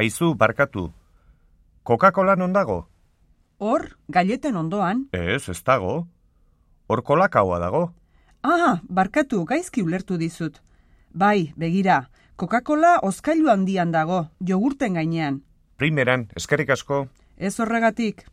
Aizu, barkatu. Coca-Cola non dago? Hor, gaileten ondoan. Ez, ez dago. Hor kolakaua dago. Ah, barkatu, gaizki ulertu dizut. Bai, begira, Coca-Cola oskailu handian dago, jogurten gainean. Primeran, eskerrik asko. Ez horregatik.